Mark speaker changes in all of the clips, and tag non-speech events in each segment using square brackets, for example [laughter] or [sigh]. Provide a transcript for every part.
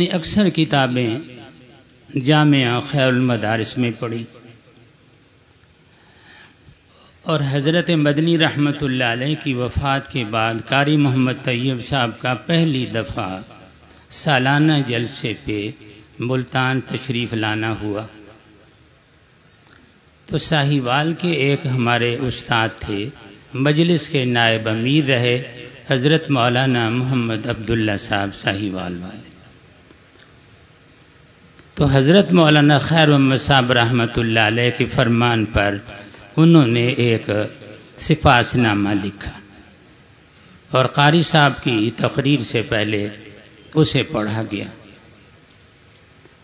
Speaker 1: نے اکثر کتابیں جامعہ خیر المدارس میں پڑھی۔ اور حضرت مدنی رحمۃ اللہ علیہ کی وفات کے بعد قاری محمد طیب صاحب کا پہلی دفعہ سالانہ جلسے پہ ملتان تشریف لانا ہوا۔ تو ساہیوال کے ایک ہمارے استاد تھے، مجلس کے نائب امیر رہے حضرت مولانا محمد عبداللہ صاحب ساہیوال والے۔ تو حضرت مولانا خیر محمد صاحب رحمۃ اللہ علیہ کے فرمان پر انہوں نے ایک سفاس نامہ لکھا اور قاری صاحب کی تقریر سے پہلے اسے پڑھا گیا۔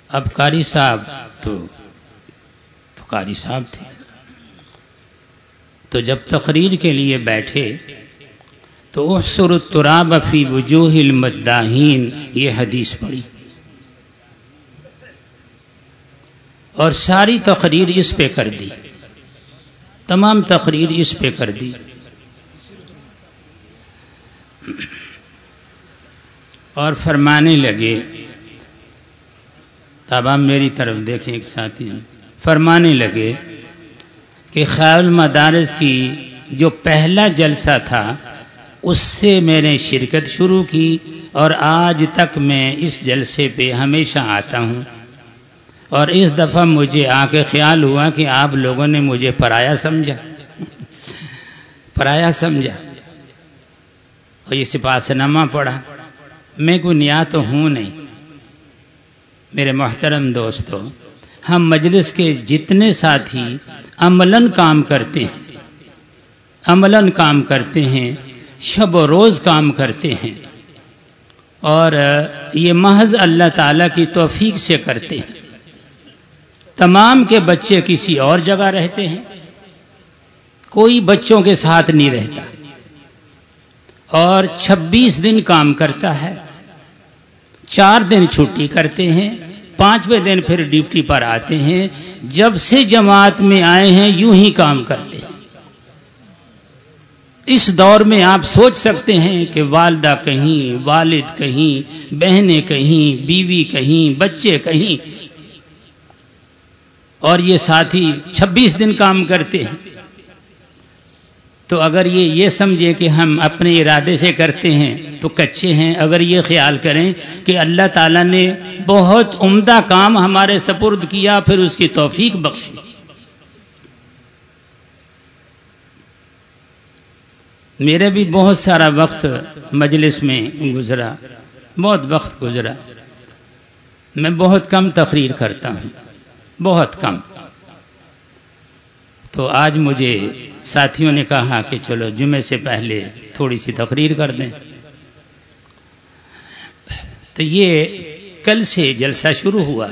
Speaker 1: اب قاری صاحب تو تو قاری صاحب تھے۔ تو جب تقریر کے لیے بیٹھے تو احسر التراب فی وجوہ المداہین یہ حدیث پڑھی۔ اور ساری تقریر اس پہ کر دی۔ تمام تقریر اس پہ کر دی۔ اور فرمانے لگے، تب آپ میری طرف دیکھیں ایک ساتھی۔ فرمانے لگے کہ خیال مدارس کی جو پہلا جلسہ تھا، اس سے میں نے شرکت شروع کی اور آج تک میں اس جلسے پہ ہمیشہ آتا ہوں۔ اور اس دفعہ مجھے آ کے خیال ہوا کہ آپ لوگوں نے مجھے پرایا سمجھا۔ پرایا سمجھا۔ اور یہ سپاس نامہ پڑھا۔ میں کو نیا تو ہوں نہیں۔ میرے محترم دوستو، ہم مجلس کے جتنے ساتھی عملاً کام کرتے ہیں، عملاً کام کرتے ہیں، شب و روز کام کرتے ہیں، اور یہ محض اللہ تعالیٰ کی توفیق سے کرتے ہیں۔ تمام کے بچے کسی اور جگہ رہتے ہیں؟ کوئی بچوں کے ساتھ نہیں رہتا۔ اور چھبیس دن کام کرتا ہے، چار دن چھٹی کرتے ہیں، پانچویں دن پھر ڈیوٹی پر آتے ہیں۔ جب سے جماعت میں آئے ہیں، یوں ہی کام کرتے ہیں۔ اس دور میں آپ سوچ سکتے ہیں کہ والدہ کہیں، والد کہیں، بہنیں کہیں، بیوی کہیں، بچے کہیں اور یہ ساتھی چھبیس دن کام کرتے ہیں۔ تو اگر یہ یہ سمجھے کہ ہم اپنے ارادے سے کرتے ہیں تو کچے ہیں۔ اگر یہ خیال کریں کہ اللہ تعالیٰ نے بہت عمدہ کام ہمارے سپرد کیا، پھر اس کی توفیق بخشی۔ میرے بھی بہت سارا وقت مجلس میں گزرا، بہت وقت گزرا۔ میں بہت کم تقریر کرتا ہوں۔ بہت کم۔ تو آج مجھے ساتھیوں نے کہا کہ چلو جمعے سے پہلے تھوڑی سی تقریر کر دیں۔ تو یہ کل سے جلسہ شروع ہوا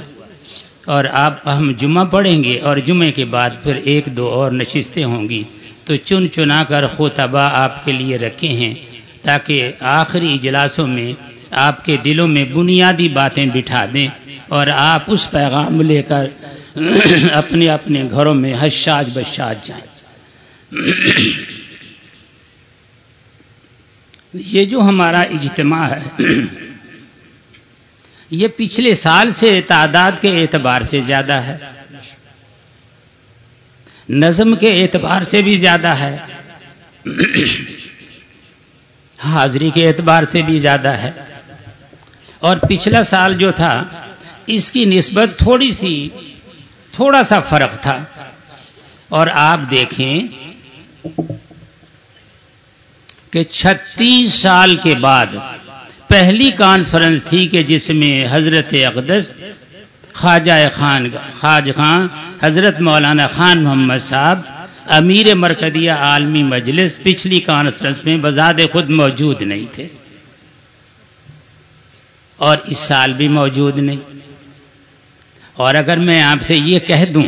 Speaker 1: اور آپ ہم جمعہ پڑھیں گے اور جمعے کے بعد پھر ایک دو اور نشستیں ہوں گی۔ تو چن چنا کر خطبہ آپ کے لیے رکھے ہیں تاکہ آخری اجلاسوں میں آپ کے دلوں میں بنیادی باتیں بٹھا دیں۔ اور آپ اس پیغام لے کر [clears throat] اپنے اپنے گھروں میں حشاج بشاج جائیں۔ یہ جو ہمارا اجتماع ہے، یہ پچھلے سال سے تعداد کے اعتبار سے زیادہ ہے۔ نظم کے اعتبار سے بھی زیادہ ہے۔ حاضری کے اعتبار سے بھی زیادہ ہے۔ اور پچھلا سال جو تھا اس کی نسبت تھوڑی سی، تھوڑا سا فرق تھا۔ اور آپ دیکھیں کہ چھتیس سال کے بعد پہلی کانفرنس تھی کہ جس میں حضرت اقدس، خواجہ خان، خواج خان، حضرت مولانا خان محمد صاحب، امیر مرکزیہ عالمی مجلس پچھلی کانفرنس میں بزاد خود موجود نہیں تھے۔ اور اس سال بھی موجود نہیں۔ اور اگر میں آپ سے یہ کہہ دوں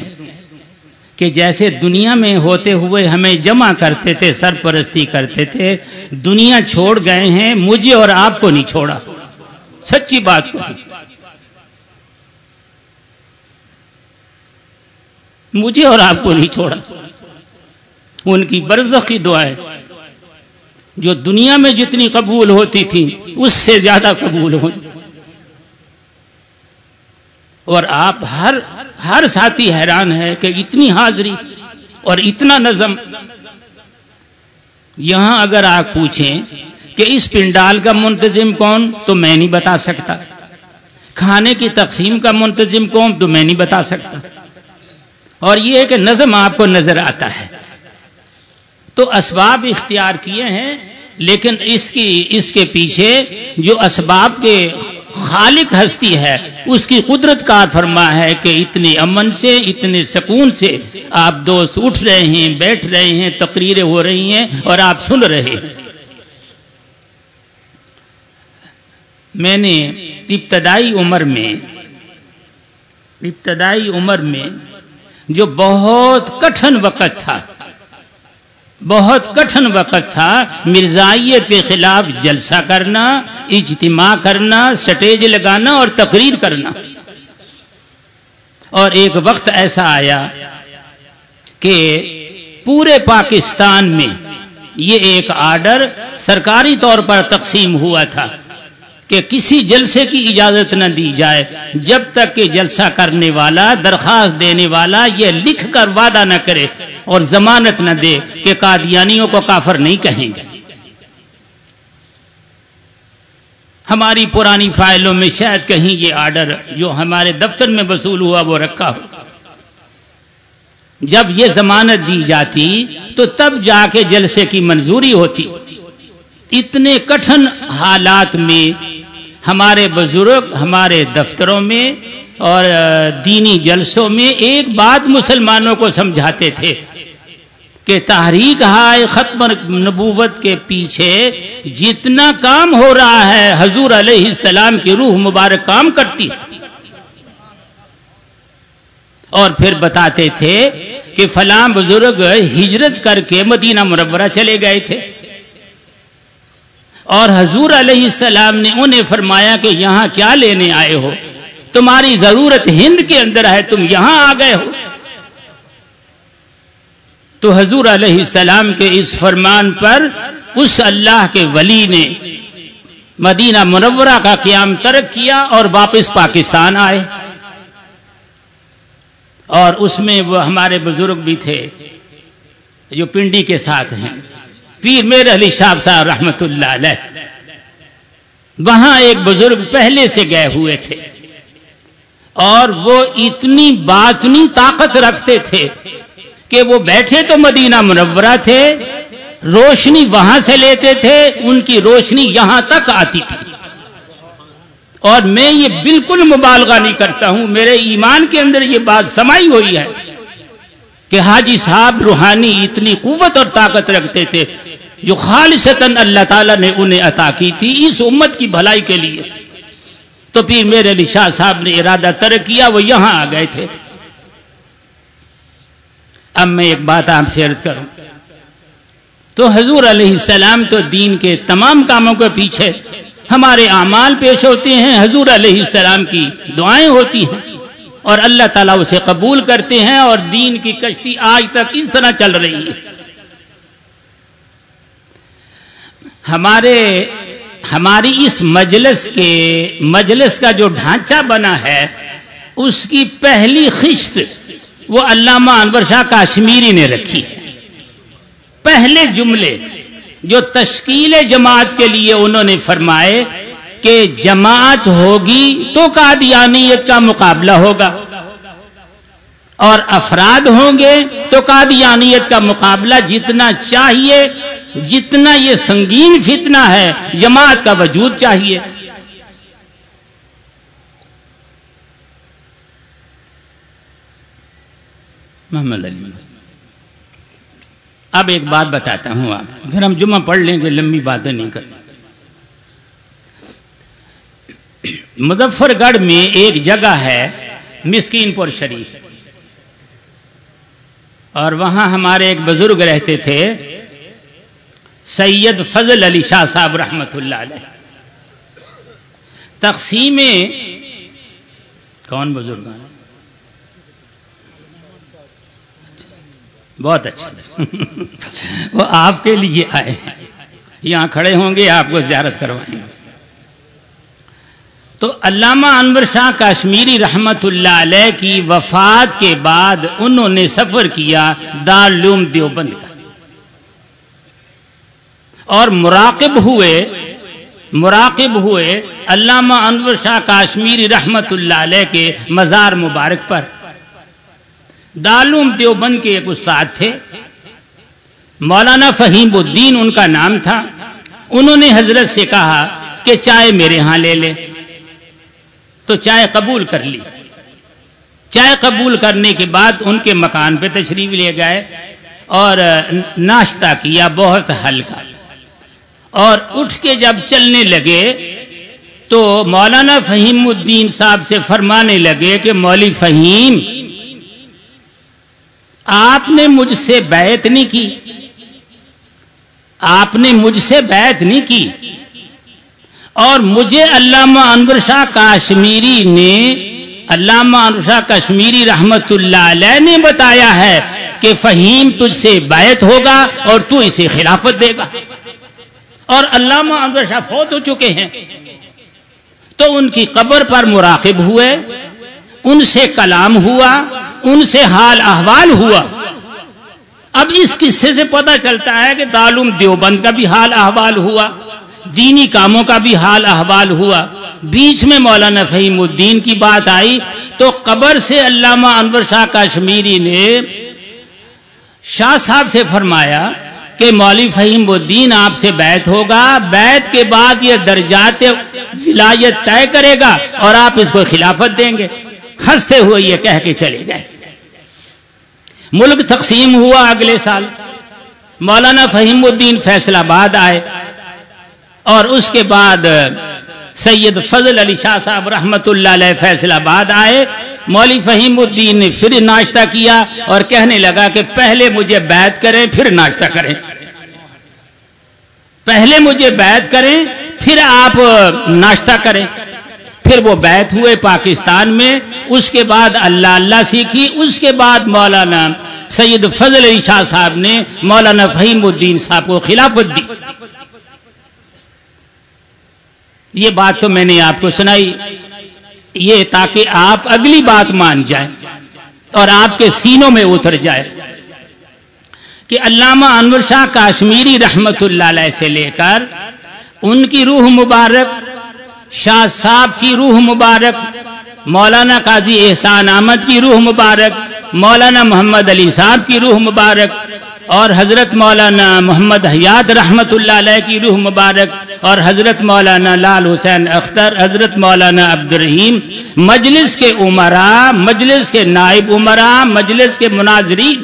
Speaker 1: کہ جیسے دنیا میں ہوتے ہوئے ہمیں جمع کرتے تھے، سرپرستی کرتے تھے، دنیا چھوڑ گئے ہیں، مجھے اور آپ کو نہیں چھوڑا۔ سچی بات کو۔ مجھے اور آپ کو نہیں چھوڑا۔ ان کی برزخ کی دعائیں جو دنیا میں جتنی قبول ہوتی تھی اس سے زیادہ قبول ہوئی۔ اور آپ ہر ہر ساتھی حیران ہے کہ اتنی حاضری اور اتنا نظم۔ یہاں اگر آپ پوچھیں کہ اس پنڈال کا منتظم کون تو میں نہیں بتا سکتا۔ کھانے کی تقسیم کا منتظم کون تو میں نہیں بتا سکتا۔ اور یہ ہے کہ نظم آپ کو نظر آتا ہے۔ تو اسباب اختیار کیے ہیں، لیکن اس کی، اس کے پیچھے جو اسباب کے خالق ہستی ہے، اس کی قدرت کا فرما ہے کہ اتنے امن سے اتنے سکون سے آپ دوست اٹھ رہے ہیں، بیٹھ رہے ہیں، تقریریں ہو رہی ہیں اور آپ سن رہے ہیں۔ میں نے ابتدائی عمر میں، ابتدائی عمر میں جو بہت کٹھن وقت تھا بہت کٹھن وقت تھا مرزائیت کے خلاف جلسہ کرنا، اجتماع کرنا، سٹیج لگانا اور تقریر کرنا۔ اور ایک وقت ایسا آیا کہ پورے پاکستان میں یہ ایک آرڈر سرکاری طور پر تقسیم ہوا تھا کہ کسی جلسے کی اجازت نہ دی جائے۔ جب تک کہ جلسہ کرنے والا، درخواست دینے والا یہ لکھ کر وعدہ نہ کرے اور ضمانت نہ دے کہ قادیانیوں کو کافر نہیں کہیں گے۔ ہماری پرانی فائلوں میں شاید کہیں یہ آرڈر جو ہمارے دفتر میں وصول ہوا وہ رکھا ہو۔ جب یہ ضمانت دی جاتی تو تب جا کے جلسے کی منظوری ہوتی۔ اتنے کٹھن حالات میں ہمارے بزرگ ہمارے دفتروں میں اور دینی جلسوں میں ایک بات مسلمانوں کو سمجھاتے تھے کہ تحریک ہائے ختم نبوت کے پیچھے جتنا کام ہو رہا ہے، حضور علیہ السلام کی روح مبارک کام کرتی۔ اور پھر بتاتے تھے کہ فلاں بزرگ ہجرت کر کے مدینہ مرورہ چلے گئے تھے۔ اور حضور علیہ السلام نے انہیں فرمایا کہ یہاں کیا لینے آئے ہو؟ تمہاری ضرورت ہند کے اندر ہے، تم یہاں آ گئے ہو۔ تو حضور علیہ السلام کے اس فرمان پر اس اللہ کے ولی نے مدینہ منورہ کا قیام ترک کیا اور واپس پاکستان آئے۔ اور اس میں وہ ہمارے بزرگ بھی تھے جو پنڈی کے ساتھ ہیں۔ پیر میر علی صاحب صاحب رحمت اللہ علیہ۔ وہاں ایک بزرگ پہلے سے گئے ہوئے تھے۔ اور وہ اتنی باطنی طاقت رکھتے تھے کہ وہ بیٹھے تو مدینہ منورہ تھے، روشنی وہاں سے لیتے تھے، ان کی روشنی یہاں تک آتی تھی۔ اور میں یہ بالکل مبالغہ نہیں کرتا ہوں، میرے ایمان کے اندر یہ بات سمائی ہوئی ہے کہ حاجی صاحب روحانی اتنی قوت اور طاقت رکھتے تھے جو خالصتاً اللہ تعالیٰ نے انہیں عطا کی تھی اس امت کی بھلائی کے لیے۔ تو پھر میرے علی شاہ صاحب نے ارادہ ترک کیا، وہ یہاں آ گئے تھے۔ اب میں ایک بات آپ سے عرض کروں۔ تو حضور علیہ السلام تو دین کے تمام کاموں کے پیچھے ہمارے اعمال پیش ہوتے ہیں، حضور علیہ السلام کی دعائیں ہوتی ہیں اور اللہ تعالیٰ اسے قبول کرتے ہیں اور دین کی کشتی آج تک اس طرح چل رہی ہے۔ ہمارے ہماری اس مجلس کے مجلس کا جو ڈھانچہ بنا ہے، اس کی پہلی خشت وہ علامہ انور شاہ کاشمیری نے رکھی ہے۔ پہلے جملے جو تشکیل جماعت کے لیے انہوں نے فرمائے کہ جماعت ہوگی تو قادیانیت کا مقابلہ ہوگا۔ اور افراد ہوں گے تو قادیانیت کا مقابلہ جتنا چاہیے، جتنا یہ سنگین فتنہ ہے، جماعت کا وجود چاہیے۔ محمد علی اب ایک بات بتاتا ہوں آپ، پھر ہم جمعہ پڑھ لیں گے، لمبی باتیں نہیں کریں مظفر گڑھ میں ایک جگہ ہے، مسکین پور شریف۔ اور وہاں ہمارے ایک بزرگ رہتے تھے، سید فضل علی شاہ صاحب رحمت اللہ علیہ۔ تقسیم کون بزرگ بہت اچھا۔ وہ آپ کے لیے آئے۔ یہاں کھڑے ہوں گے، آپ کو زیارت کروائیں گے۔ تو علامہ انور شاہ کشمیری رحمت اللہ علیہ کی وفات کے بعد انہوں نے سفر کیا دارالعلوم دیوبند کا۔ اور مراقب ہوئے مراقب ہوئے علامہ انور شاہ کاشمیری رحمت اللہ علیہ کے مزار مبارک پر۔ دالوم دیوبند کے ایک استاد تھے۔ مولانا فہیم الدین ان کا نام تھا۔ انہوں نے حضرت سے کہا کہ چائے میرے ہاں لے لے۔ تو چائے قبول کر لی۔ چائے قبول کرنے کے بعد ان کے مکان پہ تشریف لے گئے اور ناشتہ کیا بہت ہلکا۔ اور اٹھ کے جب چلنے لگے تو مولانا فہیم الدین صاحب سے فرمانے لگے کہ مولی فہیم، آپ نے مجھ سے بیعت نہیں کی۔ آپ نے مجھ سے بیعت نہیں کی۔ اور مجھے علامہ انور شاہ کاشمیری نے علامہ انور شاہ کشمیری رحمت اللہ علیہ نے بتایا ہے کہ فہیم تجھ سے بیعت ہوگا اور تو اسے خلافت دے گا۔ اور علامہ انور شاہ فوت ہو چکے ہیں۔ تو ان کی قبر پر مراقب ہوئے، ان سے کلام ہوا، ان سے حال احوال ہوا۔ اب اس قصے سے پتہ چلتا ہے کہ تعلوم دیوبند کا بھی حال احوال ہوا۔ دینی کاموں کا بھی حال احوال ہوا۔ بیچ میں مولانا فہیم الدین کی بات آئی تو قبر سے علامہ انور شاہ کشمیری نے شاہ صاحب سے فرمایا کہ مولوی فہیم الدین آپ سے بیت ہوگا بیت کے بعد یہ درجات ولایت طے کرے گا اور آپ اس کو خلافت دیں گے۔ ہنستے ہوئے یہ کہہ کے چلے گئے۔ ملک تقسیم ہوا اگلے سال۔ مولانا فہیم الدین فیصلہ آباد آئے۔ اور اس کے بعد سید فضل علی شاہ صاحب رحمت اللہ علیہ فیصلہ آباد آئے، مولوی فہیم الدین نے پھر ناشتہ کیا اور کہنے لگا کہ پہلے مجھے بیعت کریں، پھر ناشتہ کریں۔ پہلے مجھے بیعت کریں، پھر آپ ناشتہ کریں۔ پھر وہ بیعت ہوئے پاکستان میں، اس کے بعد اللہ اللہ سیکھی، اس کے بعد مولانا سید فضل علی شاہ صاحب نے مولانا فہیم الدین صاحب کو خلافت دی۔ یہ بات تو میں نے آپ کو سنائی۔ یہ تاکہ آپ اگلی بات مان جائیں اور آپ کے سینوں میں اتر جائے کہ علامہ انور شاہ کاشمیری رحمت اللہ علیہ سے لے کر ان کی روح مبارک، شاہ صاحب کی روح مبارک، مولانا قاضی احسان احمد کی روح مبارک، مولانا محمد علی صاحب کی روح مبارک اور حضرت مولانا محمد حیات رحمت اللہ علیہ کی روح مبارک اور حضرت مولانا لال حسین اختر، حضرت مولانا عبد الرحیم مجلس کے عمرا، مجلس کے نائب عمرا، مجلس کے مناظرین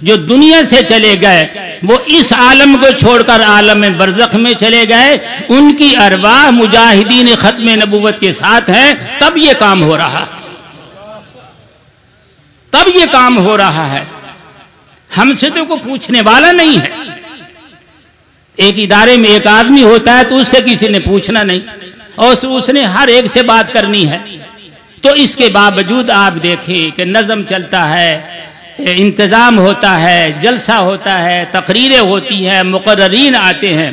Speaker 1: جو دنیا سے چلے گئے، وہ اس عالم کو چھوڑ کر عالم برزخ میں چلے گئے، ان کی ارواح مجاہدین ختم نبوت کے ساتھ ہیں، تب یہ کام ہو رہا تب یہ کام ہو رہا ہے۔ ہم سے تو کوئی پوچھنے والا نہیں ہے۔ ایک ادارے میں ایک آدمی ہوتا ہے تو اس سے کسی نے پوچھنا نہیں۔ اور اس نے ہر ایک سے بات کرنی ہے۔ تو اس کے باوجود آپ دیکھیں کہ نظم چلتا ہے، انتظام ہوتا ہے، جلسہ ہوتا ہے، تقریریں ہوتی ہیں، مقررین آتے ہیں۔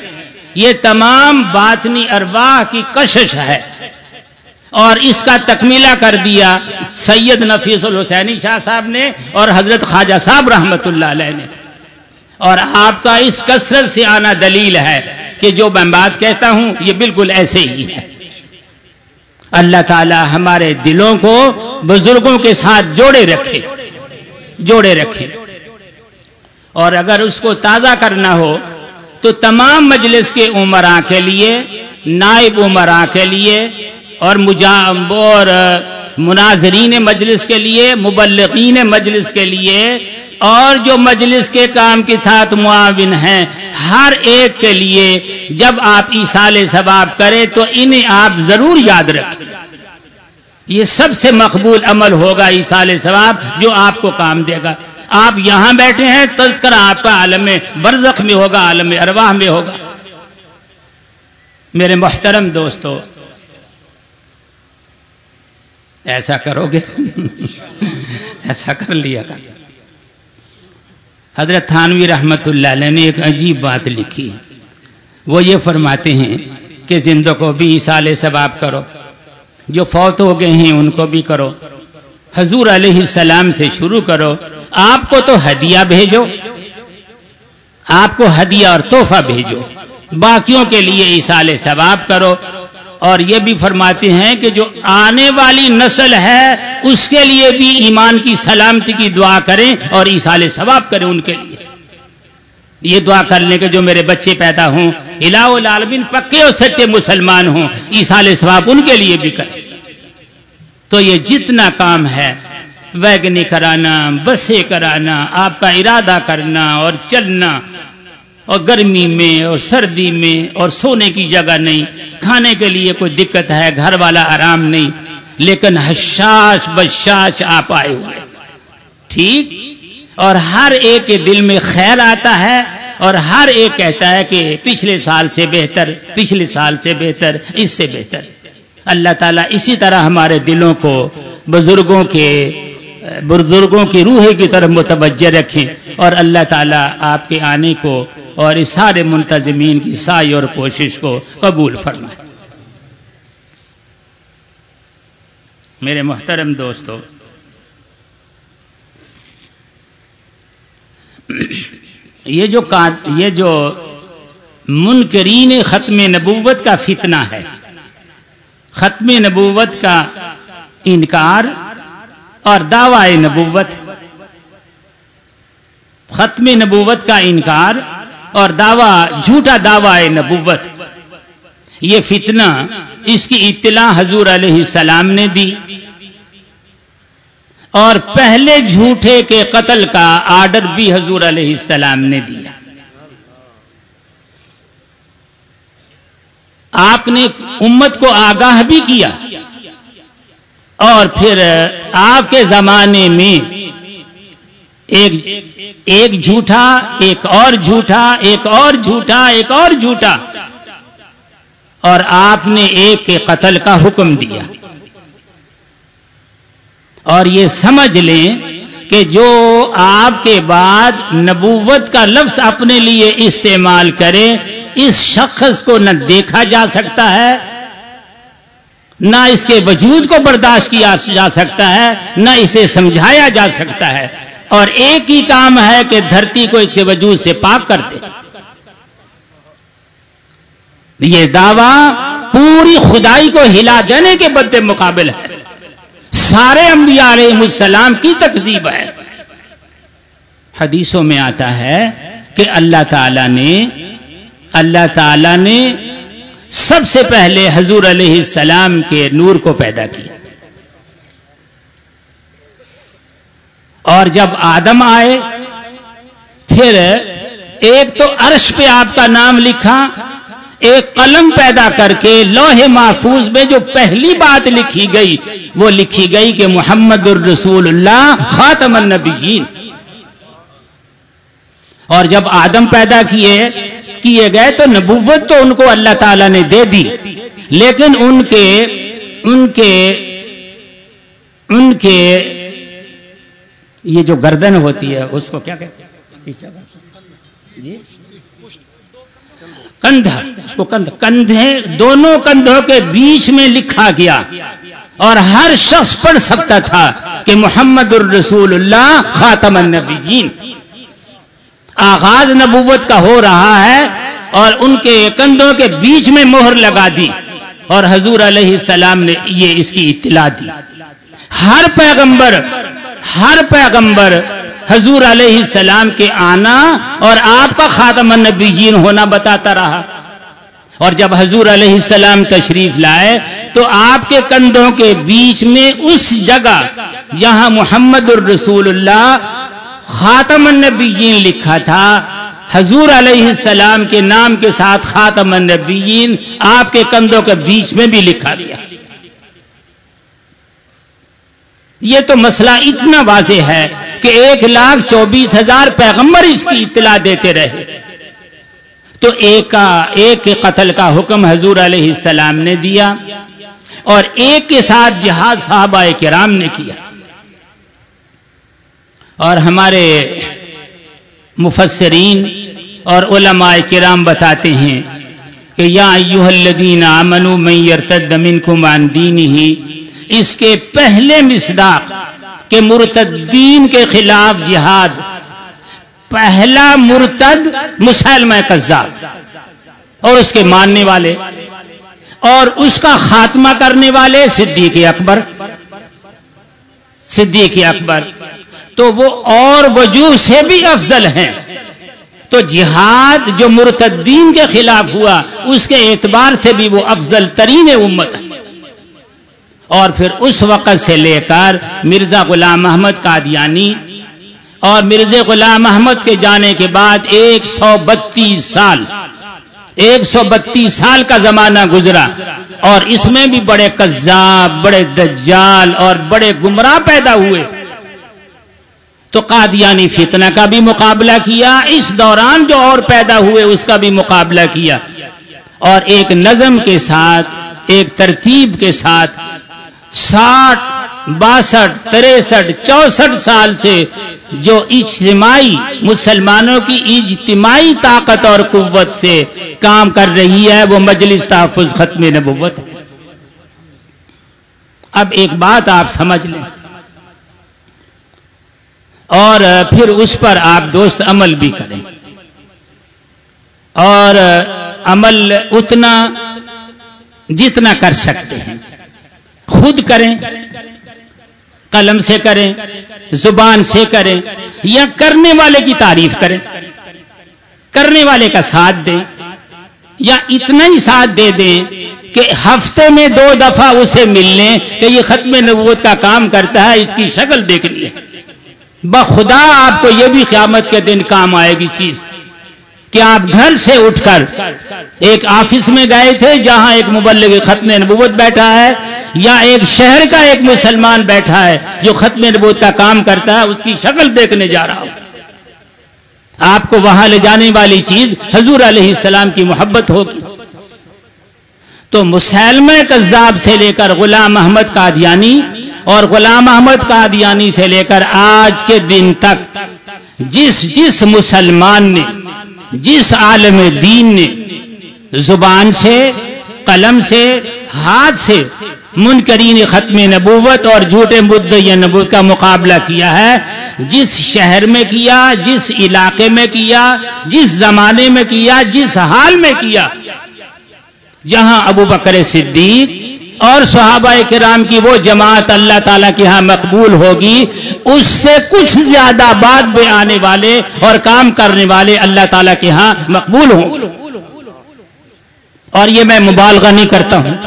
Speaker 1: یہ تمام باطنی ارواح کی کشش ہے۔ اور اس کا تکمیلہ کر دیا سید نفیس الحسینی شاہ صاحب نے اور حضرت خواجہ صاحب رحمت اللہ علیہ نے۔ اور آپ کا اس کثرت سے آنا دلیل ہے کہ جو میں بات کہتا ہوں، یہ بالکل ایسے ہی ہے۔ اللہ تعالی ہمارے دلوں کو بزرگوں کے ساتھ جوڑے رکھے جوڑے رکھے۔ اور اگر اس کو تازہ کرنا ہو، تو تمام مجلس کے عمرہ کے لیے، نائب عمرہ کے لیے اور اور مناظرین مجلس کے لیے، مبلغین مجلس کے لیے، اور جو مجلس کے کام کے ساتھ معاون ہیں، ہر ایک کے لیے جب آپ ایسال ثواب کریں تو انہیں آپ ضرور یاد رکھیں۔ یہ سب سے مقبول عمل ہوگا ایسال ثواب جو آپ کو کام دے گا۔ آپ یہاں بیٹھے ہیں، تذکرہ آپ کا عالم برزخ میں ہوگا، عالم ارواح میں ہوگا۔ میرے محترم دوستو ایسا کرو گے؟ ایسا کر لیا کر۔ حضرت تھانوی رحمت اللہ علیہ نے ایک عجیب بات لکھی۔ وہ یہ فرماتے ہیں کہ زندوں کو بھی سال ثواب کرو۔ جو فوت ہو گئے ہیں ان کو بھی کرو۔ حضور علیہ السلام سے شروع کرو۔ آپ کو تو ہدیہ بھیجو۔ آپ کو ہدیہ اور تحفہ بھیجو۔ باقیوں کے لیے اصال ثواب کرو۔ اور یہ بھی فرماتے ہیں کہ جو آنے والی نسل ہے، اس کے لیے بھی ایمان کی سلامتی کی دعا کریں اور اصال ثواب کریں ان کے لیے۔ یہ دعا کرنے کے جو میرے بچے پیدا ہوں، الہ العالمین پکے اور سچے مسلمان ہوں ایسال ثواب ان کے لیے بھی کریں۔ تو یہ جتنا کام ہے، ویگنی کرانا، بسیں کرانا، آپ کا ارادہ کرنا اور چلنا، اور گرمی میں اور سردی میں اور سونے کی جگہ نہیں کھانے کے لیے کوئی دقت ہے، گھر والا آرام نہیں، لیکن حشاش بشاش آپ آئے ہوئے۔ ٹھیک؟ اور ہر ایک کے دل میں خیر آتا ہے اور ہر ایک کہتا ہے کہ پچھلے سال سے بہتر، پچھلے سال سے بہتر، اس سے بہتر۔ اللہ تعالیٰ اسی طرح ہمارے دلوں کو بزرگوں کے، بزرگوں کی روح کی طرف متوجہ رکھیں اور اللہ تعالیٰ آپ کے آنے کو اور اس سارے منتظمین کی سائی اور کوشش کو قبول فرمائے میرے محترم دوستو، یہ جو یہ جو منکرین ختم نبوت کا فتنہ ہے، ختم نبوت کا انکار اور دعوی نبوت، ختم نبوت کا انکار اور دعوی، جھوٹا دعوی نبوت۔ یہ فتنہ اس کی اطلاع حضور علیہ السلام نے دی۔ اور پہلے جھوٹے کے قتل کا آرڈر بھی حضور علیہ السلام نے دیا۔ آپ نے امت کو آگاہ بھی کیا۔ اور پھر آپ کے زمانے میں ایک ایک جھوٹا، ایک اور جھوٹا، ایک اور جھوٹا، ایک اور جھوٹا۔ اور آپ نے ایک کے قتل کا حکم دیا۔ اور یہ سمجھ لیں کہ جو آپ کے بعد نبوت کا لفظ اپنے لیے استعمال کرے، اس شخص کو نہ دیکھا جا سکتا ہے، نہ اس کے وجود کو برداشت کیا جا سکتا ہے، نہ اسے سمجھایا جا سکتا ہے۔ اور ایک ہی کام ہے کہ دھرتی کو اس کے وجود سے پاک کر دے۔ یہ دعویٰ پوری خدائی کو ہلا دینے کے بدے مقابل ہے۔ سارے انبیاء علیہ السلام کی تقزیب ہے۔ حدیثوں میں آتا ہے کہ اللہ تعالی نے اللہ تعالی نے سب سے پہلے حضور علیہ السلام کے نور کو پیدا کیا۔ اور جب آدم آئے، پھر ایک تو عرش پہ آپ کا نام لکھا، ایک قلم پیدا کر کے لوہ محفوظ میں جو پہلی بات لکھی گئی، وہ لکھی گئی کہ محمد الرسول اللہ، خاتم النبیین۔ اور جب آدم پیدا کیے کیے گئے تو نبوت تو ان کو اللہ تعالی نے دے دی، لیکن ان کے ان کے ان کے یہ جو گردن ہوتی ہے، اس کو کیا کہتے ہیں؟ جی؟ کندھا اس کو کندھ۔ کندھے دونوں کندھوں کے بیچ میں لکھا گیا۔ اور ہر شخص پڑھ سکتا تھا کہ محمد الرسول اللہ خاتم النبیین۔ آغاز نبوت کا ہو رہا ہے اور ان کے کندھوں کے بیچ میں مہر لگا دی۔ اور حضور علیہ السلام نے یہ اس کی اطلاع دی۔ ہر پیغمبر ہر پیغمبر حضور علیہ السلام کے آنا اور آپ کا خاتم النبیین ہونا بتاتا رہا۔ اور جب حضور علیہ السلام تشریف لائے تو آپ کے کندھوں کے بیچ میں اس جگہ جہاں محمد الرسول اللہ خاتم النبیین لکھا تھا، حضور علیہ السلام کے نام کے ساتھ خاتم النبیین آپ کے کندھوں کے بیچ میں بھی لکھا گیا۔ یہ تو مسئلہ اتنا واضح ہے کہ ایک لاکھ چوبیس ہزار پیغمبر اس کی اطلاع دیتے رہے۔ تو ایک کا ایک کے قتل کا حکم حضور علیہ السلام نے دیا اور ایک کے ساتھ جہاد صحابہ کرام نے کیا۔ اور ہمارے مفسرین اور علماء کرام بتاتے ہیں کہ یا ایوہ الذین آمنوا من یرتد منکم عن دینہ اس کے پہلے مصداق کہ مرتدین کے خلاف جہاد، پہلا مرتد مسلمہ کذاب اور اس کے ماننے والے، اور اس کا خاتمہ کرنے والے صدیق اکبر صدیق اکبر۔ تو وہ اور وجوہ سے بھی افضل ہیں۔ تو جہاد جو مرتدین کے خلاف ہوا، اس کے اعتبار سے بھی وہ افضل ترین امت ہے۔ اور پھر اس وقت سے لے کر مرزا غلام محمد قادیانی اور مرزا غلام محمد کے جانے کے بعد ایک سو بتیس سال، ایک سو بتیس سال کا زمانہ گزرا اور اس میں بھی بڑے قذاب، بڑے دجال اور بڑے گمراہ پیدا ہوئے۔ تو قادیانی فتنہ کا بھی مقابلہ کیا، اس دوران جو اور پیدا ہوئے اس کا بھی مقابلہ کیا۔ اور ایک نظم کے ساتھ، ایک ترتیب کے ساتھ ساٹھ، باسٹھ، تریسٹھ چونسٹھ سال سے جو اجتماعی مسلمانوں کی اجتماعی طاقت اور قوت سے کام کر رہی ہے، وہ مجلس تحفظ ختم نبوت ہے۔ اب ایک بات آپ سمجھ لیں۔ اور پھر اس پر آپ دوست عمل بھی کریں۔ اور عمل اتنا جتنا کر سکتے ہیں۔ خود کریں، قلم سے کریں، زبان سے کریں، یا کرنے والے کی تعریف کریں۔ کرنے والے کا ساتھ دیں، یا اتنا ہی ساتھ دے دیں کہ ہفتے میں دو دفعہ اسے مل لیں کہ یہ ختم نبوت کا کام کرتا ہے، اس کی شکل دیکھنی ہے۔ بخدا، آپ کو یہ بھی قیامت کے دن کام آئے گی چیز۔ کہ آپ گھر سے اٹھ کر ایک آفس میں گئے تھے، جہاں ایک مبلغ ختم نبوت بیٹھا ہے یا ایک شہر کا ایک مسلمان بیٹھا ہے جو ختم نبوت کا کام کرتا ہے، اس کی شکل دیکھنے جا رہا ہوں۔ آپ کو وہاں لے جانے والی چیز حضور علیہ السلام کی محبت ہوگی۔ تو مسلم کذاب سے لے کر غلام محمد قادیانی اور غلام احمد قادیانی سے لے کر آج کے دن تک، جس جس مسلمان نے جس عالم دین نے زبان سے، قلم سے، ہاتھ سے منکرین ختم نبوت اور جھوٹے مدعی نبوت کا مقابلہ کیا ہے، جس شہر میں کیا، جس علاقے میں کیا، جس زمانے میں کیا، جس حال میں کیا۔ جہاں ابو بکر صدیق اور صحابہ کرام کی وہ جماعت اللہ تعالیٰ کے ہاں مقبول ہوگی، اس سے کچھ زیادہ بعد میں آنے والے اور کام کرنے والے اللہ تعالیٰ کے ہاں مقبول ہوں۔ اور یہ میں مبالغہ نہیں کرتا ہوں۔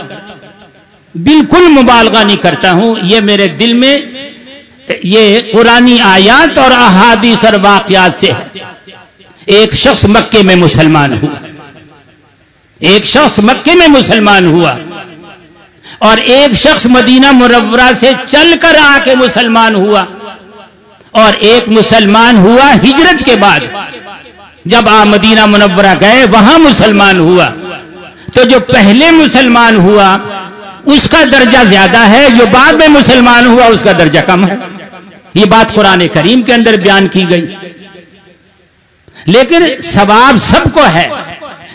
Speaker 1: بالکل مبالغہ نہیں کرتا ہوں۔ یہ میرے دل میں یہ قرآنی آیات اور احادیث اور واقعات سے ایک شخص مکے میں مسلمان ہوا۔ ایک شخص مکے میں مسلمان ہوا۔ اور ایک شخص مدینہ مرورہ سے چل کر آ کے مسلمان ہوا اور ایک مسلمان ہوا ہجرت کے بعد جب آ مدینہ منورہ گئے، وہاں مسلمان ہوا۔ تو جو پہلے مسلمان ہوا، اس کا درجہ زیادہ ہے، جو بعد میں مسلمان ہوا، اس کا درجہ کم ہے۔ یہ بات قرآن کریم کے اندر بیان کی گئی۔ لیکن ثواب سب کو ہے۔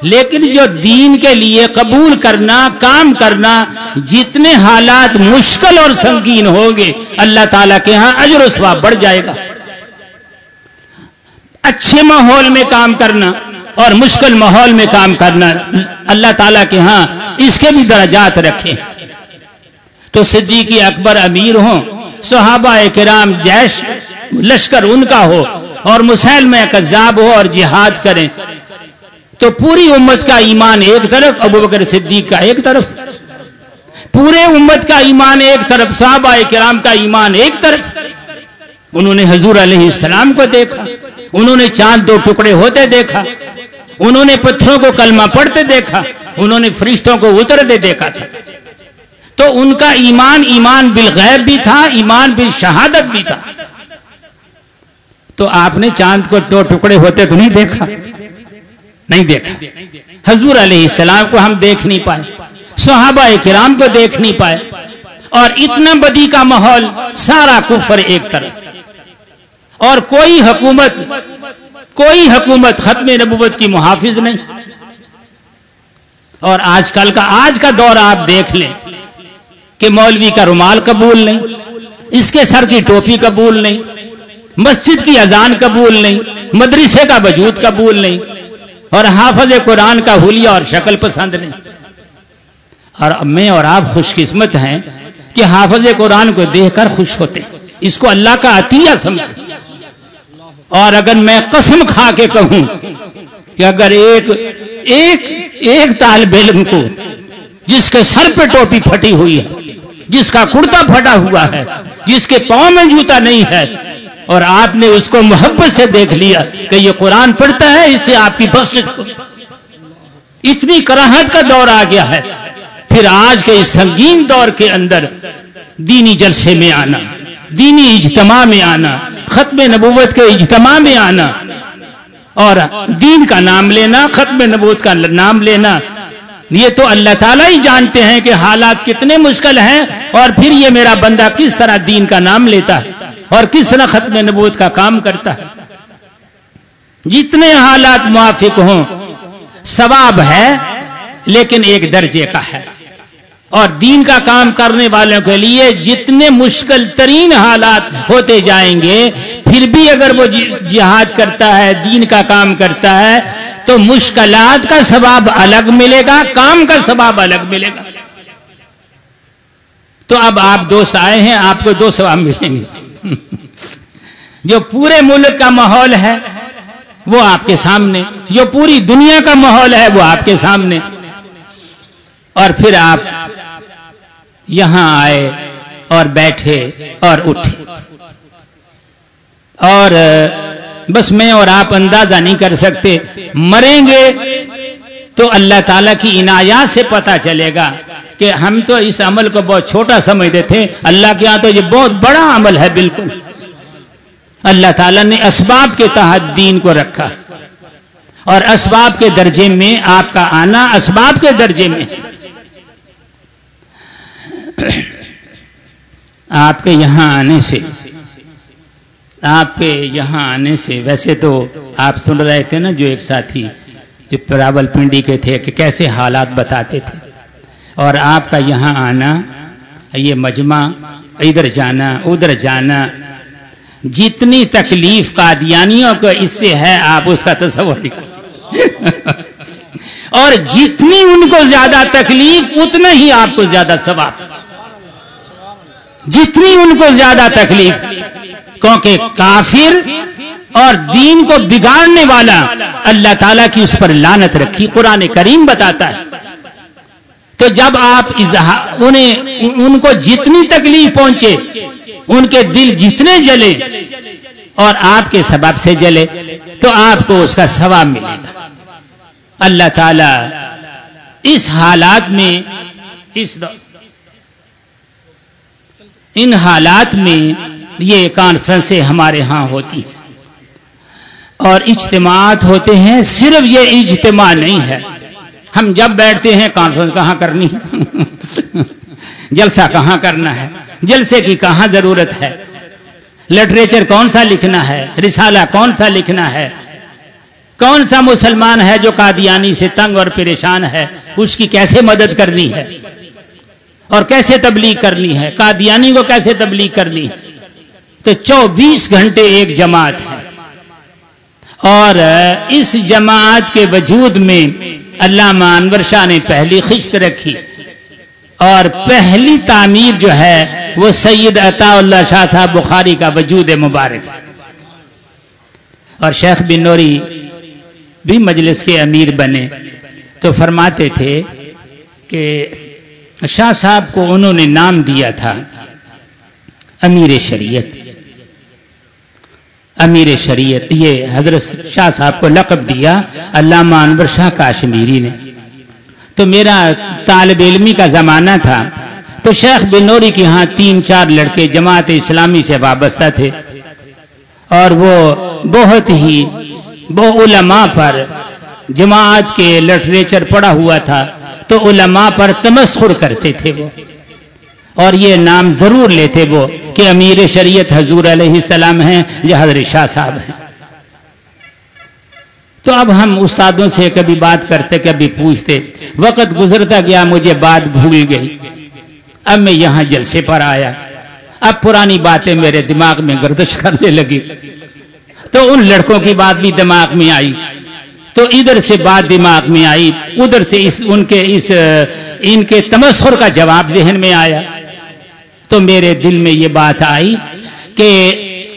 Speaker 1: لیکن جو دین کے لیے قبول کرنا، کام کرنا، جتنے حالات مشکل اور سنگین ہوں گے، اللہ تعالیٰ کے ہاں اجر و ثواب بڑھ جائے گا۔ اچھے ماحول میں کام کرنا اور مشکل ماحول میں کام کرنا، اللہ تعالیٰ کے ہاں اس کے بھی درجات رکھے تو صدیقی اکبر امیر ہوں، صحابہ کرام جیش، لشکر ان کا ہو اور مسلم کذاب ہو اور جہاد کریں۔ تو پوری امت کا ایمان ایک طرف، ابو بکر صدیق کا ایک طرف۔ پورے امت کا ایمان ایک طرف، صحابہ کرام کا ایمان ایک طرف۔ انہوں نے حضور علیہ السلام کو دیکھا، انہوں نے چاند دو ٹکڑے ہوتے دیکھا۔ انہوں نے پتھروں کو کلمہ پڑھتے دیکھا۔ انہوں نے فرشتوں کو اترتے دیکھا تھا۔ تو ان کا ایمان ایمان بالغیب بھی تھا، ایمان بالشہادت بھی تھا۔ تو آپ نے چاند کو دو ٹکڑے ہوتے تو نہیں دیکھا؟ نہیں دیکھا۔ حضور علیہ السلام کو ہم دیکھ نہیں پائے۔ صحابہ کرام کو دیکھ نہیں پائے۔ اور اتنا بدی کا ماحول، سارا کفر ایک طرف۔ اور کوئی حکومت کوئی حکومت ختم نبوت کی محافظ نہیں۔ اور آج کل کا، آج کا دور آپ دیکھ لیں کہ مولوی کا رومال قبول نہیں، اس کے سر کی ٹوپی قبول نہیں، مسجد کی اذان قبول نہیں، مدرسے کا وجود قبول نہیں۔ اور حافظ قرآن کا حلیہ اور شکل پسند نہیں۔ اور میں اور آپ خوش قسمت ہیں کہ حافظ قرآن کو دیکھ کر خوش ہوتے اس کو اللہ کا عطیہ سمجھ اور اگر میں قسم کھا کے کہوں کہ اگر ایک ایک ایک طالب علم کو جس کے سر پہ ٹوپی پھٹی ہوئی ہے، جس کا کرتا پھٹا ہوا ہے، جس کے پاؤں میں جوتا نہیں ہے اور آپ نے اس کو محبت سے دیکھ لیا کہ یہ قرآن پڑھتا ہے، اس سے آپ کی بخش اتنی کراہٹ کا دور آ گیا ہے۔ پھر آج کے اس سنگین دور کے اندر دینی جلسے میں آنا، دینی اجتماع میں آنا، ختم نبوت کے اجتماع میں آنا اور دین کا نام لینا، ختم نبوت کا نام لینا، یہ تو اللہ تعالیٰ ہی جانتے ہیں کہ حالات کتنے مشکل ہیں اور پھر یہ میرا بندہ کس طرح دین کا نام لیتا ہے۔ اور کس طرح ختم نبوت کا کام کرتا ہے؟ جتنے حالات موافق ہوں، ثواب ہے، لیکن ایک درجے کا ہے۔ اور دین کا کام کرنے والوں کے لیے جتنے مشکل ترین حالات ہوتے جائیں گے، پھر بھی اگر وہ جی- جہاد کرتا ہے، دین کا کام کرتا ہے، تو مشکلات کا ثواب الگ ملے گا، کام کا ثواب الگ ملے گا۔ تو اب آپ دوست آئے ہیں، آپ کو دو ثواب ملیں گے۔ جو پورے ملک کا ماحول ہے، وہ آپ کے سامنے۔ جو پوری دنیا کا ماحول ہے، وہ آپ کے سامنے۔ اور پھر آپ یہاں آئے اور بیٹھے اور اٹھے۔ اور بس میں اور آپ اندازہ نہیں کر سکتے۔ مریں گے تو اللہ تعالیٰ کی عنایات سے پتا چلے گا۔ کہ ہم تو اس عمل کو بہت چھوٹا سمجھتے تھے۔ اللہ کے ہاں تو یہ بہت بڑا عمل ہے، بالکل۔ اللہ تعالیٰ نے اسباب کے تحت دین کو رکھا۔ اور اسباب کے درجے میں آپ کا آنا، اسباب کے درجے میں۔ آپ کے یہاں آنے سے، آپ کے یہاں آنے سے ویسے تو آپ سن رہے تھے نا جو ایک ساتھی جو پراول پنڈی کے تھے کہ کیسے حالات بتاتے تھے۔ اور آپ کا یہاں آنا، یہ مجمع، ادھر جانا ادھر جانا۔ جتنی تکلیف قادیانیوں کو اس سے ہے، آپ اس کا تصور [laughs] اور جتنی ان کو زیادہ تکلیف، اتنا ہی آپ کو زیادہ ثواب۔ جتنی ان کو زیادہ تکلیف، کیونکہ کافر اور دین کو بگاڑنے والا اللہ تعالیٰ کی اس پر لانت رکھی، قرآن کریم بتاتا ہے۔ تو جب آپ انہیں ان کو جتنی تکلیف پہنچے، ان کے دل جتنے جلے اور آپ کے سبب سے جلے، تو آپ کو اس کا ثواب ملے گا۔ اللہ تعالی اس حالات میں اس ان حالات میں یہ کانفرنسیں ہمارے ہاں ہوتی ہیں اور اجتماعات ہوتے ہیں، صرف یہ اجتماع نہیں ہے۔ ہم جب بیٹھتے ہیں کانفرنس کہاں کرنی جلسہ کہاں کرنا ہے؟ جلسے کی کہاں ضرورت ہے؟ لٹریچر کون سا لکھنا ہے؟ رسالہ کون سا لکھنا ہے؟ کون سا مسلمان ہے جو قادیانی سے تنگ اور پریشان ہے؟ اس کی کیسے مدد کرنی ہے؟ اور کیسے تبلیغ کرنی ہے؟ قادیانی کو کیسے تبلیغ کرنی ہے؟ تو چوبیس گھنٹے ایک جماعت ہے۔ اور اس جماعت کے وجود میں علامہ انور شاہ نے پہلی خشت رکھی اور پہلی تعمیر جو ہے وہ سید عطا اللہ شاہ صاحب بخاری کا وجود مبارک ہے۔ اور شیخ بن نوری بھی مجلس کے امیر بنے۔ تو فرماتے تھے کہ شاہ صاحب کو انہوں نے نام دیا تھا امیر شریعت۔ امیر شریعت، یہ حضرت شاہ صاحب کو لقب دیا علامہ انور شاہ کاشمیری نے۔ تو میرا طالب علمی کا زمانہ تھا۔ تو شیخ بنوری کے ہاں تین چار لڑکے جماعت اسلامی سے وابستہ تھے۔ اور وہ بہت ہی وہ علماء پر جماعت کے لٹریچر پڑا ہوا تھا۔ تو علماء پر تمسخر کرتے تھے وہ۔ اور یہ نام ضرور لیتے وہ۔ کہ امیر شریعت حضور علیہ السلام ہیں، یا حضرت شاہ صاحب ہیں۔ تو اب ہم استادوں سے کبھی بات کرتے، کبھی پوچھتے، وقت گزرتا گیا، مجھے بات بھول گئی۔ اب میں یہاں جلسے پر آیا۔ اب پرانی باتیں میرے دماغ میں گردش کرنے لگی۔ تو ان لڑکوں کی بات بھی دماغ میں آئی۔ تو ادھر سے بات دماغ میں آئی۔ ادھر سے اس، ان کے اس، ان کے تمسخر کا جواب ذہن میں آیا۔ تو میرے دل میں یہ بات آئی کہ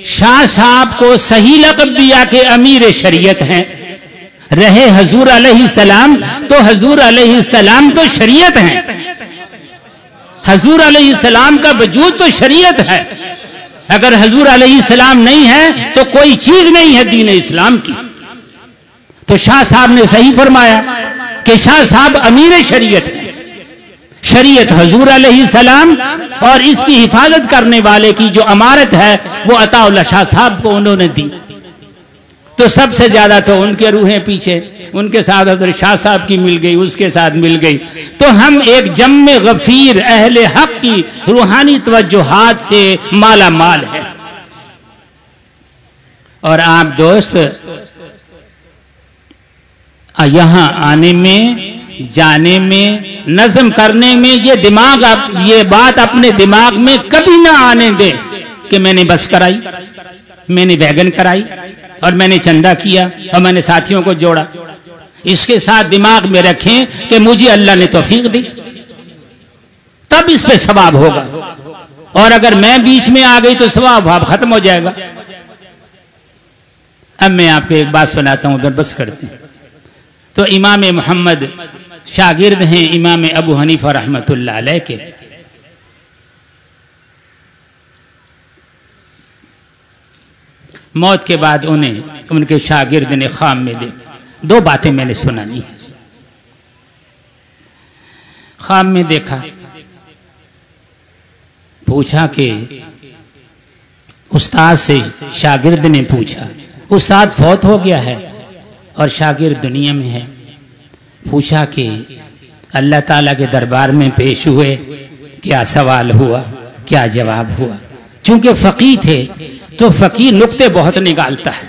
Speaker 1: شاہ صاحب کو صحیح لقب دیا کہ امیر شریعت ہیں۔ رہے حضور علیہ السلام تو حضور علیہ السلام تو شریعت ہیں۔ حضور علیہ السلام کا وجود تو شریعت ہے۔ اگر حضور علیہ السلام نہیں ہے تو کوئی چیز نہیں ہے دین اسلام کی۔ تو شاہ صاحب نے صحیح فرمایا کہ شاہ صاحب امیر شریعت ہے شریعت حضور علیہ السلام اور اس کی حفاظت کرنے والے کی جو امارت ہے، وہ عطا اللہ شاہ صاحب کو انہوں نے دی۔ تو سب سے زیادہ تو ان کے روحیں پیچھے، ان کے ساتھ حضرت شاہ صاحب کی مل گئی، اس کے ساتھ مل گئی۔ تو ہم ایک جم غفیر اہل حق کی روحانی توجہات سے مالا مال ہے۔ اور آپ دوست یہاں آنے میں، جانے میں نظم کرنے میں یہ دماغ یہ بات اپنے دماغ میں کبھی نہ آنے دے کہ میں نے بس کرائی، میں نے ویگن کرائی اور میں نے چندہ کیا اور میں نے ساتھیوں کو جوڑا۔ اس کے ساتھ دماغ میں رکھیں کہ مجھے اللہ نے توفیق دی۔ تب اس پہ ثواب ہوگا۔ اور اگر میں بیچ میں آ گئی تو ثواب ختم ہو جائے گا۔ اب میں آپ کو ایک بات سناتا ہوں، ادھر بس کرتے تو امام محمد شاگرد ہیں امام ابو حنیفہ رحمت اللہ علیہ کے۔ موت کے بعد انہیں، ان کے شاگرد نے خام میں دیکھا دو باتیں میں نے سنا نہیں۔ خام میں دیکھا۔ پوچھا کہ استاد سے شاگرد نے پوچھا، استاد فوت ہو گیا ہے اور شاگرد دنیا میں ہے۔ پوچھا کہ اللہ تعالیٰ کے دربار میں پیش ہوئے، کیا سوال ہوا؟ کیا جواب ہوا؟ چونکہ فقی تھے، تو فقی نقطے بہت نکالتا ہے۔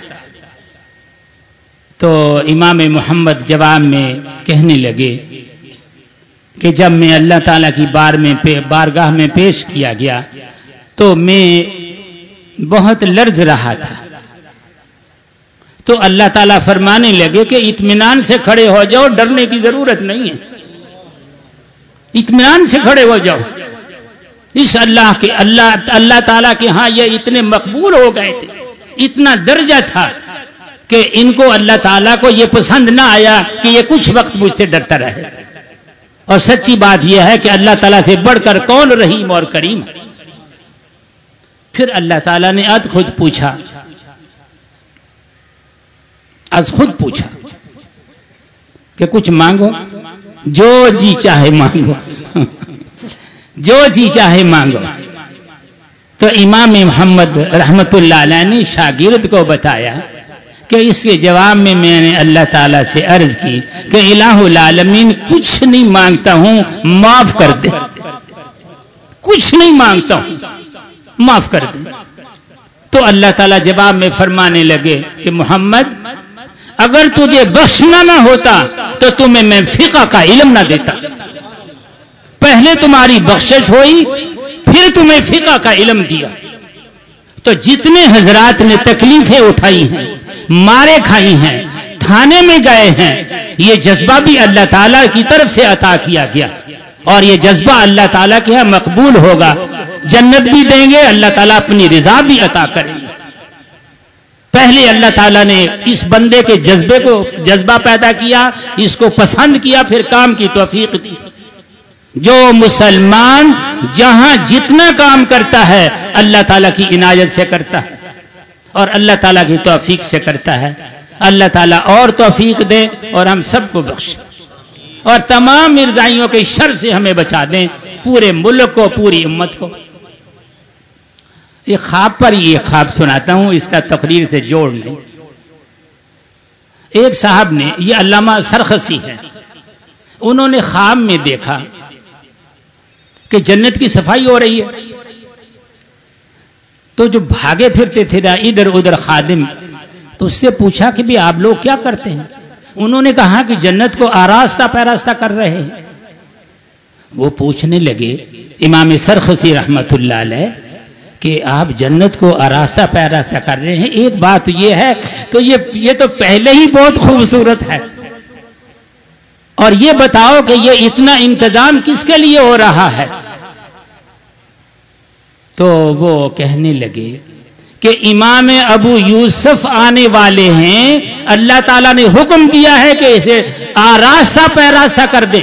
Speaker 1: تو امام محمد جواب میں کہنے لگے کہ جب میں اللہ تعالیٰ کی بار میں بارگاہ میں پیش کیا گیا، تو میں بہت لرز رہا تھا۔ تو اللہ تعالیٰ فرمانے لگے کہ اطمینان سے کھڑے ہو جاؤ، ڈرنے کی ضرورت نہیں ہے۔ اطمینان سے کھڑے ہو جاؤ۔ اس اللہ کے، اللہ اللہ تعالیٰ کے ہاں یہ اتنے مقبول ہو گئے تھے۔ اتنا درجہ تھا کہ ان کو اللہ تعالیٰ کو یہ پسند نہ آیا کہ یہ کچھ وقت مجھ سے ڈرتا رہے۔ اور سچی بات یہ ہے کہ اللہ تعالیٰ سے بڑھ کر کون رحیم اور کریم؟ پھر اللہ تعالیٰ نے اد خود پوچھا از خود پوچھا کہ کچھ مانگو؟ جو جی چاہے مانگو۔ جو جی چاہے مانگو۔ تو امام محمد رحمت اللہ علیہ نے شاگرد کو بتایا کہ اس کے جواب میں میں نے اللہ تعالیٰ سے عرض کی کہ الہ العالمین کچھ نہیں مانگتا ہوں، معاف کر دے۔ کچھ نہیں مانگتا ہوں، معاف کر دے۔ تو اللہ تعالیٰ جواب میں فرمانے لگے کہ محمد اگر تجھے بخشنا نہ ہوتا تو تمہیں میں فقہ کا علم نہ دیتا۔ پہلے تمہاری بخشش ہوئی، پھر تمہیں فقہ کا علم دیا۔ تو جتنے حضرات نے تکلیفیں اٹھائی ہیں، مارے کھائی ہیں، تھانے میں گئے ہیں، یہ جذبہ بھی اللہ تعالیٰ کی طرف سے عطا کیا گیا۔ اور یہ جذبہ اللہ تعالیٰ کے ہاں مقبول ہوگا۔ جنت بھی دیں گے، اللہ تعالیٰ اپنی رضا بھی عطا کریں گے۔ پہلے اللہ تعالیٰ نے اس بندے کے جذبے کو جذبہ پیدا کیا، اس کو پسند کیا، پھر کام کی توفیق دی۔ جو مسلمان جہاں جتنا کام کرتا ہے، اللہ تعالیٰ کی عنایت سے کرتا ہے اور اللہ تعالیٰ کی توفیق سے کرتا ہے۔ اللہ تعالیٰ اور توفیق دے اور ہم سب کو بخش۔ اور تمام مرزائیوں کے شر سے ہمیں بچا دیں، پورے ملک کو، پوری امت کو۔ یہ خواب پر یہ خواب سناتا ہوں، اس کا تقریر سے جوڑ نہیں ایک صاحب نے، یہ علامہ سرخسی ہے انہوں نے خواب میں دیکھا کہ جنت کی صفائی ہو رہی ہے۔ تو جو بھاگے پھرتے تھے، نا، ادھر ادھر خادم، تو اس سے پوچھا کہ بھی آپ لوگ کیا کرتے ہیں؟ انہوں نے کہا کہ جنت کو آراستہ پیراستہ کر رہے ہیں۔ وہ پوچھنے لگے، امام سرخسی رحمت اللہ علیہ کہ آپ جنت کو آراستہ پیراستہ کر رہے ہیں۔ ایک بات یہ ہے تو یہ یہ تو پہلے ہی بہت خوبصورت ہے۔ اور یہ بتاؤ کہ یہ اتنا انتظام کس کے لیے ہو رہا ہے؟ تو وہ کہنے لگے کہ امام ابو یوسف آنے والے ہیں۔ اللہ تعالیٰ نے حکم دیا ہے کہ اسے آراستہ پیراستہ کر دیں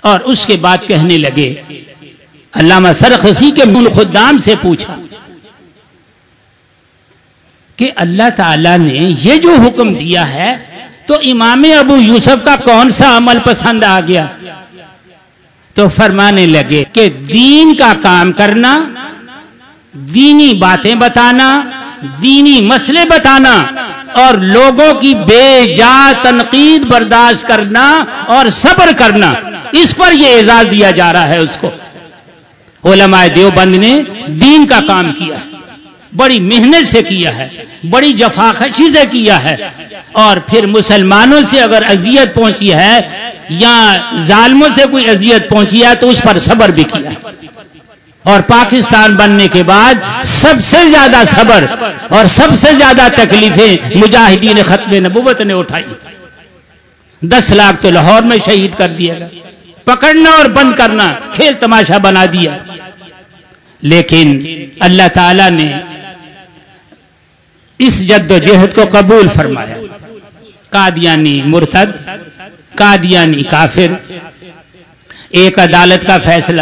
Speaker 1: اور اس کے بعد کہنے لگے علامہ سرخسی کے مل خدام سے پوچھا کہ اللہ تعالی نے یہ جو حکم دیا ہے تو امام ابو یوسف کا کون سا عمل پسند آ گیا؟ تو فرمانے لگے کہ دین کا کام کرنا، دینی باتیں بتانا، دینی مسئلے بتانا اور لوگوں کی بے جا تنقید برداشت کرنا اور صبر کرنا، اس پر یہ اعزاز دیا جا رہا ہے اس کو۔ علماء دیوبند نے دین کا کام کیا ہے، بڑی محنت سے کیا ہے، بڑی جفاخشی سے کیا ہے۔ اور پھر مسلمانوں سے اگر اذیت پہنچی ہے، یا ظالموں سے کوئی اذیت پہنچی ہے، تو اس پر صبر بھی کیا۔ اور پاکستان بننے کے بعد سب سے زیادہ صبر اور سب سے زیادہ تکلیفیں مجاہدین ختم نبوت نے اٹھائی۔ دس لاکھ تو لاہور میں شہید کر دیا گیا۔ پکڑنا اور بند کرنا، کھیل تماشا بنا دیا۔ لیکن اللہ تعالی نے اس جد و جہد کو قبول فرمایا۔ قادیانی مرتد، قادیانی کافر۔ ایک عدالت کا فیصلہ،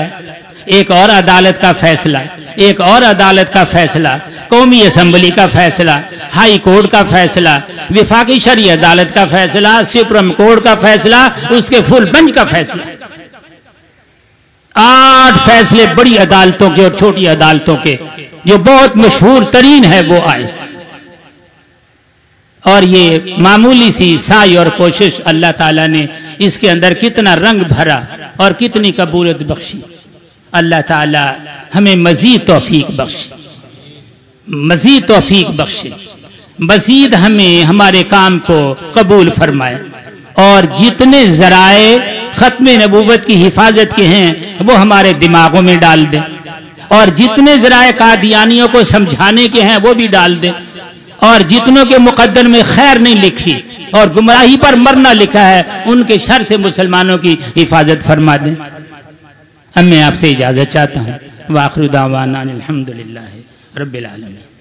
Speaker 1: ایک اور عدالت کا فیصلہ، ایک اور عدالت کا فیصلہ، قومی اسمبلی کا فیصلہ، ہائی کورٹ کا فیصلہ، وفاقی شرعی عدالت کا فیصلہ سپرم کورٹ کا فیصلہ، اس کے فل بنچ کا فیصلہ۔ آٹھ فیصلے بڑی عدالتوں کے اور چھوٹی عدالتوں کے جو بہت مشہور ترین ہے وہ آئے۔ اور یہ معمولی سی سائی اور کوشش اللہ تعالیٰ نے اس کے اندر کتنا رنگ بھرا اور کتنی قبولت بخشی۔ اللہ تعالیٰ ہمیں مزید توفیق بخش مزید توفیق بخشے۔ مزید ہمیں ہمارے کام کو قبول فرمائے۔ اور جتنے ذرائع ختم نبوت کی حفاظت کے ہیں، وہ ہمارے دماغوں میں ڈال دیں اور جتنے ذرائع قادیانیوں کو سمجھانے کے ہیں، وہ بھی ڈال دیں اور جتنوں کے مقدر میں خیر نہیں لکھی اور گمراہی پر مرنا لکھا ہے، ان کے شرط مسلمانوں کی حفاظت فرما دیں اب میں آپ سے اجازت چاہتا ہوں۔ واخر دعوانا الحمد للہ رب العالمین۔